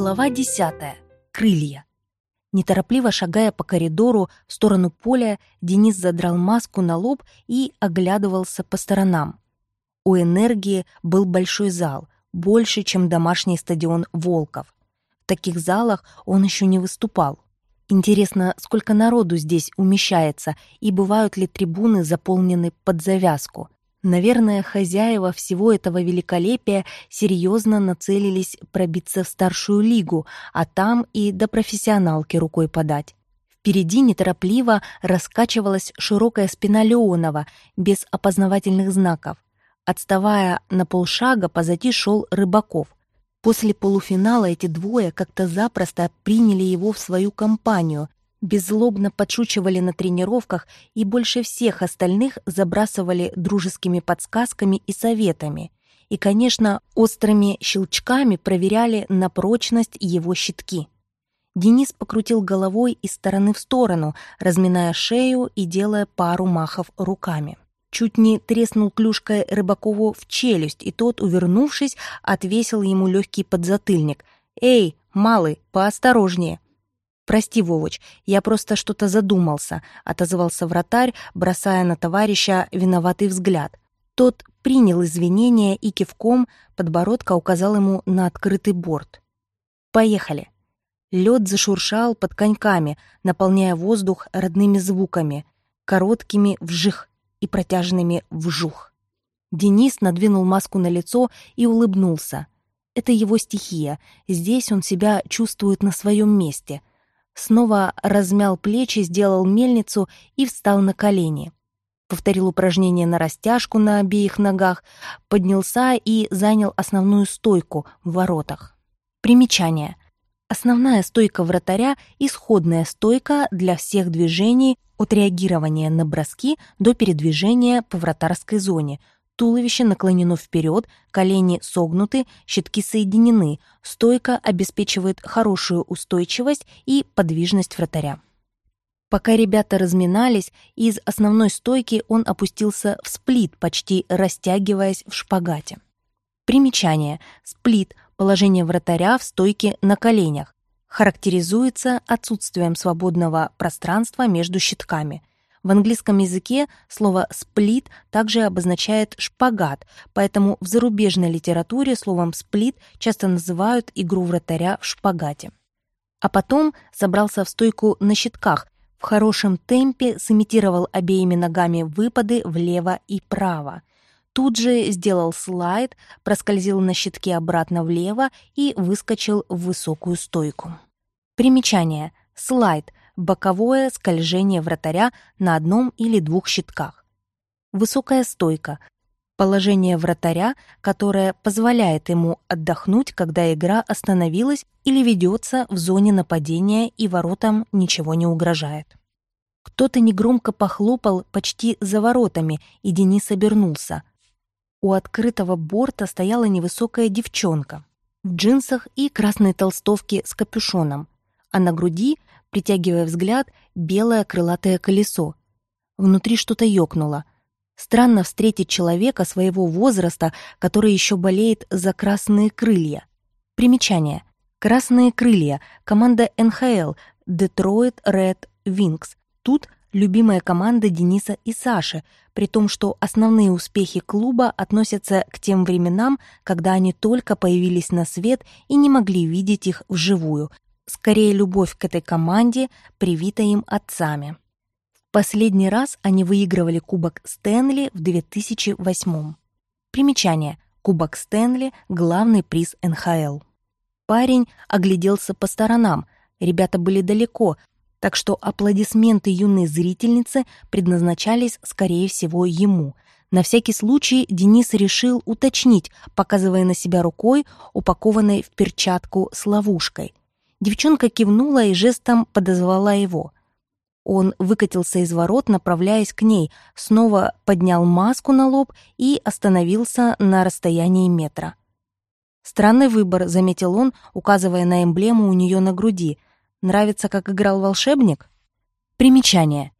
Глава 10. Крылья. Неторопливо шагая по коридору в сторону поля, Денис задрал маску на лоб и оглядывался по сторонам. У «Энергии» был большой зал, больше, чем домашний стадион «Волков». В таких залах он еще не выступал. Интересно, сколько народу здесь умещается и бывают ли трибуны заполнены под завязку. Наверное, хозяева всего этого великолепия серьезно нацелились пробиться в старшую лигу, а там и до профессионалки рукой подать. Впереди неторопливо раскачивалась широкая спина Леонова, без опознавательных знаков. Отставая на полшага, позади шел Рыбаков. После полуфинала эти двое как-то запросто приняли его в свою компанию, беззлобно подшучивали на тренировках и больше всех остальных забрасывали дружескими подсказками и советами. И, конечно, острыми щелчками проверяли на прочность его щитки. Денис покрутил головой из стороны в сторону, разминая шею и делая пару махов руками. Чуть не треснул клюшкой Рыбакову в челюсть, и тот, увернувшись, отвесил ему легкий подзатыльник. «Эй, малый, поосторожнее!» «Прости, Вовоч, я просто что-то задумался», — отозвался вратарь, бросая на товарища виноватый взгляд. Тот принял извинения и кивком подбородка указал ему на открытый борт. «Поехали». Лед зашуршал под коньками, наполняя воздух родными звуками, короткими вжих и протяжными вжух. Денис надвинул маску на лицо и улыбнулся. Это его стихия, здесь он себя чувствует на своем месте — снова размял плечи, сделал мельницу и встал на колени. Повторил упражнение на растяжку на обеих ногах, поднялся и занял основную стойку в воротах. Примечание. Основная стойка вратаря — исходная стойка для всех движений от реагирования на броски до передвижения по вратарской зоне — Туловище наклонено вперед, колени согнуты, щитки соединены. Стойка обеспечивает хорошую устойчивость и подвижность вратаря. Пока ребята разминались, из основной стойки он опустился в сплит, почти растягиваясь в шпагате. Примечание. Сплит – положение вратаря в стойке на коленях. Характеризуется отсутствием свободного пространства между щитками. В английском языке слово «сплит» также обозначает «шпагат», поэтому в зарубежной литературе словом «сплит» часто называют игру вратаря в шпагате. А потом собрался в стойку на щитках, в хорошем темпе сымитировал обеими ногами выпады влево и право. Тут же сделал слайд, проскользил на щитке обратно влево и выскочил в высокую стойку. Примечание. Слайд боковое скольжение вратаря на одном или двух щитках. Высокая стойка — положение вратаря, которое позволяет ему отдохнуть, когда игра остановилась или ведется в зоне нападения и воротам ничего не угрожает. Кто-то негромко похлопал почти за воротами, и Денис обернулся. У открытого борта стояла невысокая девчонка в джинсах и красной толстовке с капюшоном, а на груди притягивая взгляд, белое крылатое колесо. Внутри что-то ёкнуло. Странно встретить человека своего возраста, который еще болеет за красные крылья. Примечание. Красные крылья. Команда НХЛ. Detroit Red Wings. Тут любимая команда Дениса и Саши, при том, что основные успехи клуба относятся к тем временам, когда они только появились на свет и не могли видеть их вживую, Скорее, любовь к этой команде привита им отцами. В последний раз они выигрывали Кубок Стэнли в 2008 Примечание. Кубок Стэнли — главный приз НХЛ. Парень огляделся по сторонам. Ребята были далеко, так что аплодисменты юной зрительницы предназначались, скорее всего, ему. На всякий случай Денис решил уточнить, показывая на себя рукой, упакованной в перчатку с ловушкой. Девчонка кивнула и жестом подозвала его. Он выкатился из ворот, направляясь к ней, снова поднял маску на лоб и остановился на расстоянии метра. «Странный выбор», — заметил он, указывая на эмблему у нее на груди. «Нравится, как играл волшебник?» Примечание.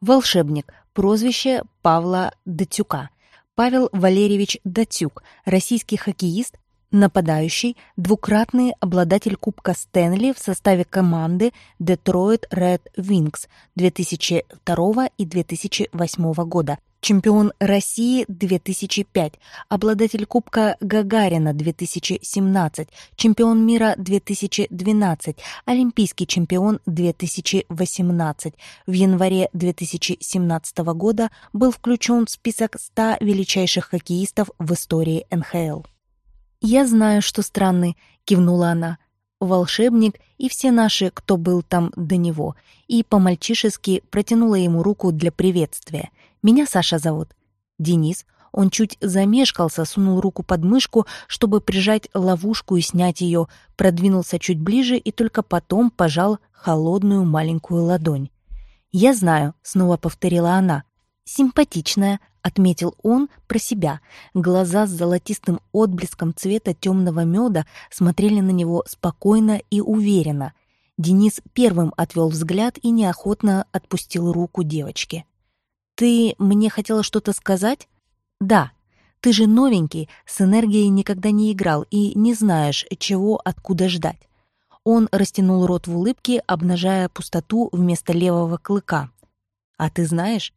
Волшебник. Прозвище Павла Датюка. Павел Валерьевич Датюк, российский хоккеист, Нападающий – двукратный обладатель Кубка Стэнли в составе команды Detroit Red Wings 2002 и 2008 года, чемпион России 2005, обладатель Кубка Гагарина 2017, чемпион мира 2012, олимпийский чемпион 2018. В январе 2017 года был включен в список 100 величайших хоккеистов в истории НХЛ. «Я знаю, что странный», — кивнула она. Волшебник и все наши, кто был там до него, и по-мальчишески протянула ему руку для приветствия. «Меня Саша зовут». Денис, он чуть замешкался, сунул руку под мышку, чтобы прижать ловушку и снять ее, продвинулся чуть ближе и только потом пожал холодную маленькую ладонь. «Я знаю», — снова повторила она. «Симпатичная», отметил он про себя. Глаза с золотистым отблеском цвета темного меда смотрели на него спокойно и уверенно. Денис первым отвел взгляд и неохотно отпустил руку девочки. «Ты мне хотела что-то сказать?» «Да. Ты же новенький, с энергией никогда не играл и не знаешь, чего откуда ждать». Он растянул рот в улыбке, обнажая пустоту вместо левого клыка. «А ты знаешь,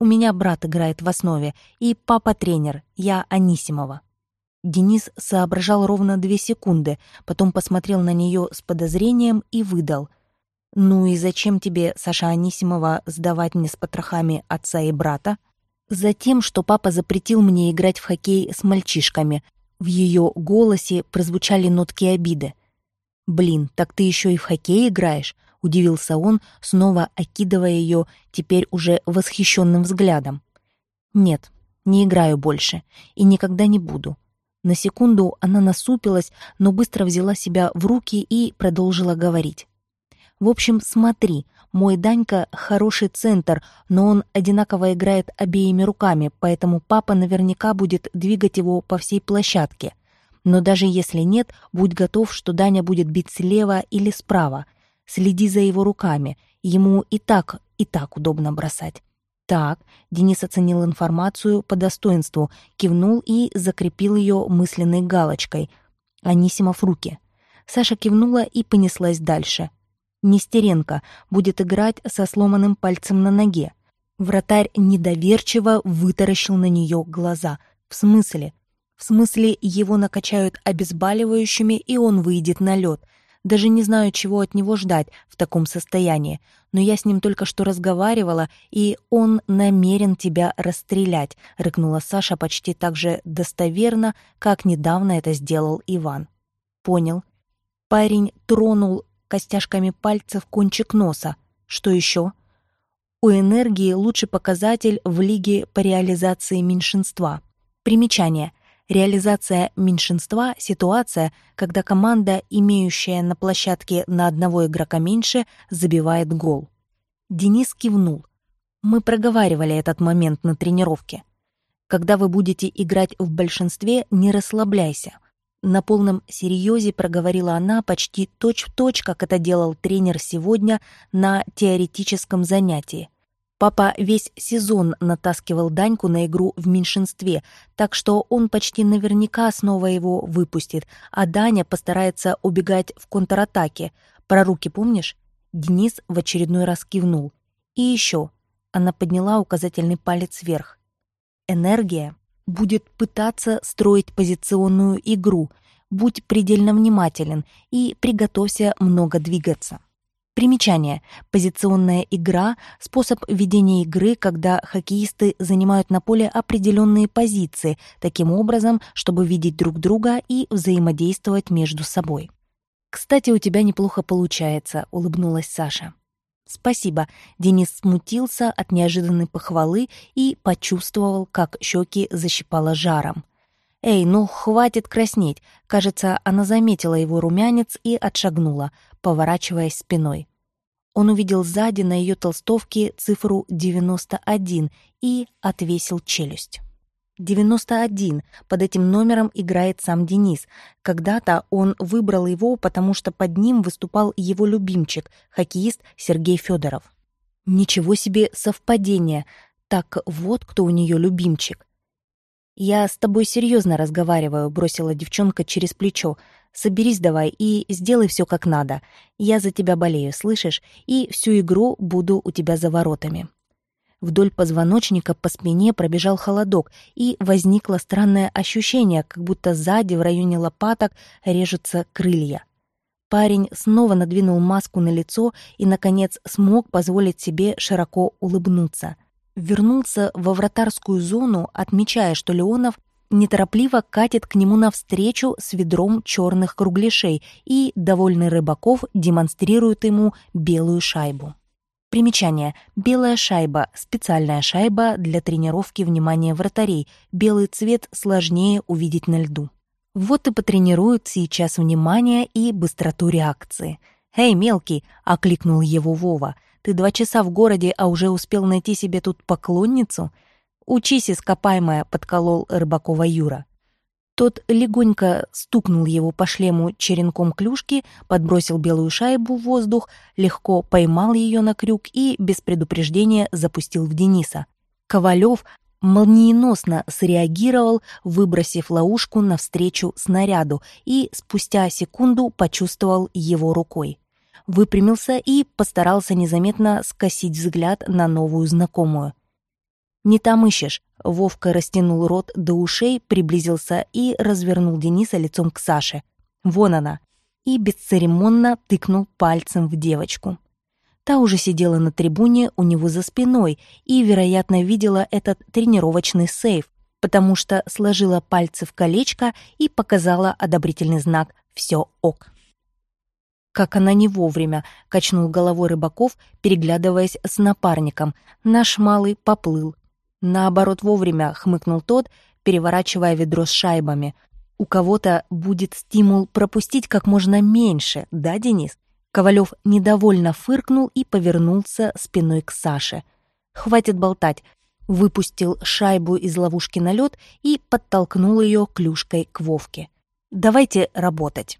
у меня брат играет в основе, и папа тренер, я Анисимова». Денис соображал ровно две секунды, потом посмотрел на нее с подозрением и выдал. «Ну и зачем тебе, Саша Анисимова, сдавать мне с потрохами отца и брата?» «Затем, что папа запретил мне играть в хоккей с мальчишками». В ее голосе прозвучали нотки обиды. «Блин, так ты еще и в хоккей играешь? — удивился он, снова окидывая ее теперь уже восхищенным взглядом. «Нет, не играю больше и никогда не буду». На секунду она насупилась, но быстро взяла себя в руки и продолжила говорить. «В общем, смотри, мой Данька — хороший центр, но он одинаково играет обеими руками, поэтому папа наверняка будет двигать его по всей площадке. Но даже если нет, будь готов, что Даня будет бить слева или справа — Следи за его руками. Ему и так, и так удобно бросать. Так, Денис оценил информацию по достоинству, кивнул и закрепил ее мысленной галочкой. Анисимов руки. Саша кивнула и понеслась дальше. Нестеренко будет играть со сломанным пальцем на ноге. Вратарь недоверчиво вытаращил на нее глаза. В смысле? В смысле, его накачают обезболивающими, и он выйдет на лед — даже не знаю, чего от него ждать в таком состоянии, но я с ним только что разговаривала, и он намерен тебя расстрелять», — рыкнула Саша почти так же достоверно, как недавно это сделал Иван. «Понял». Парень тронул костяшками пальцев кончик носа. «Что еще?» У энергии лучший показатель в Лиге по реализации меньшинства. Примечание. Реализация меньшинства — ситуация, когда команда, имеющая на площадке на одного игрока меньше, забивает гол. Денис кивнул. Мы проговаривали этот момент на тренировке. Когда вы будете играть в большинстве, не расслабляйся. На полном серьезе проговорила она почти точь-в-точь, точь, как это делал тренер сегодня на теоретическом занятии — Папа весь сезон натаскивал Даньку на игру в меньшинстве, так что он почти наверняка снова его выпустит, а Даня постарается убегать в контратаке. Про руки помнишь? Денис в очередной раз кивнул. И еще. Она подняла указательный палец вверх. Энергия будет пытаться строить позиционную игру. Будь предельно внимателен и приготовься много двигаться. Примечание. Позиционная игра — способ ведения игры, когда хоккеисты занимают на поле определенные позиции, таким образом, чтобы видеть друг друга и взаимодействовать между собой. «Кстати, у тебя неплохо получается», — улыбнулась Саша. «Спасибо». Денис смутился от неожиданной похвалы и почувствовал, как щеки защипало жаром. «Эй, ну хватит краснеть!» Кажется, она заметила его румянец и отшагнула, поворачиваясь спиной. Он увидел сзади на ее толстовке цифру 91 и отвесил челюсть. 91. Под этим номером играет сам Денис. Когда-то он выбрал его, потому что под ним выступал его любимчик, хоккеист Сергей Федоров. Ничего себе совпадение. Так вот кто у нее любимчик. «Я с тобой серьезно разговариваю», — бросила девчонка через плечо. «Соберись давай и сделай все как надо. Я за тебя болею, слышишь? И всю игру буду у тебя за воротами». Вдоль позвоночника по спине пробежал холодок, и возникло странное ощущение, как будто сзади в районе лопаток режутся крылья. Парень снова надвинул маску на лицо и, наконец, смог позволить себе широко улыбнуться. Вернулся во вратарскую зону, отмечая, что Леонов неторопливо катит к нему навстречу с ведром черных кругляшей и, довольный Рыбаков, демонстрирует ему белую шайбу. Примечание. Белая шайба – специальная шайба для тренировки внимания вратарей. Белый цвет сложнее увидеть на льду. Вот и потренируют сейчас внимание и быстроту реакции. «Эй, мелкий!» — окликнул его Вова. «Ты два часа в городе, а уже успел найти себе тут поклонницу?» «Учись, ископаемая!» — подколол Рыбакова Юра. Тот легонько стукнул его по шлему черенком клюшки, подбросил белую шайбу в воздух, легко поймал ее на крюк и без предупреждения запустил в Дениса. Ковалев молниеносно среагировал, выбросив ловушку навстречу снаряду и спустя секунду почувствовал его рукой. Выпрямился и постарался незаметно скосить взгляд на новую знакомую. «Не там ищешь», — Вовка растянул рот до ушей, приблизился и развернул Дениса лицом к Саше. «Вон она!» и бесцеремонно тыкнул пальцем в девочку. Та уже сидела на трибуне у него за спиной и, вероятно, видела этот тренировочный сейф, потому что сложила пальцы в колечко и показала одобрительный знак «Все ок». Как она не вовремя, качнул головой Рыбаков, переглядываясь с напарником. Наш малый поплыл. Наоборот, вовремя, хмыкнул тот, переворачивая ведро с шайбами. У кого-то будет стимул пропустить как можно меньше, да, Денис? Ковалев недовольно фыркнул и повернулся спиной к Саше. «Хватит болтать!» Выпустил шайбу из ловушки на лед и подтолкнул ее клюшкой к Вовке. «Давайте работать!»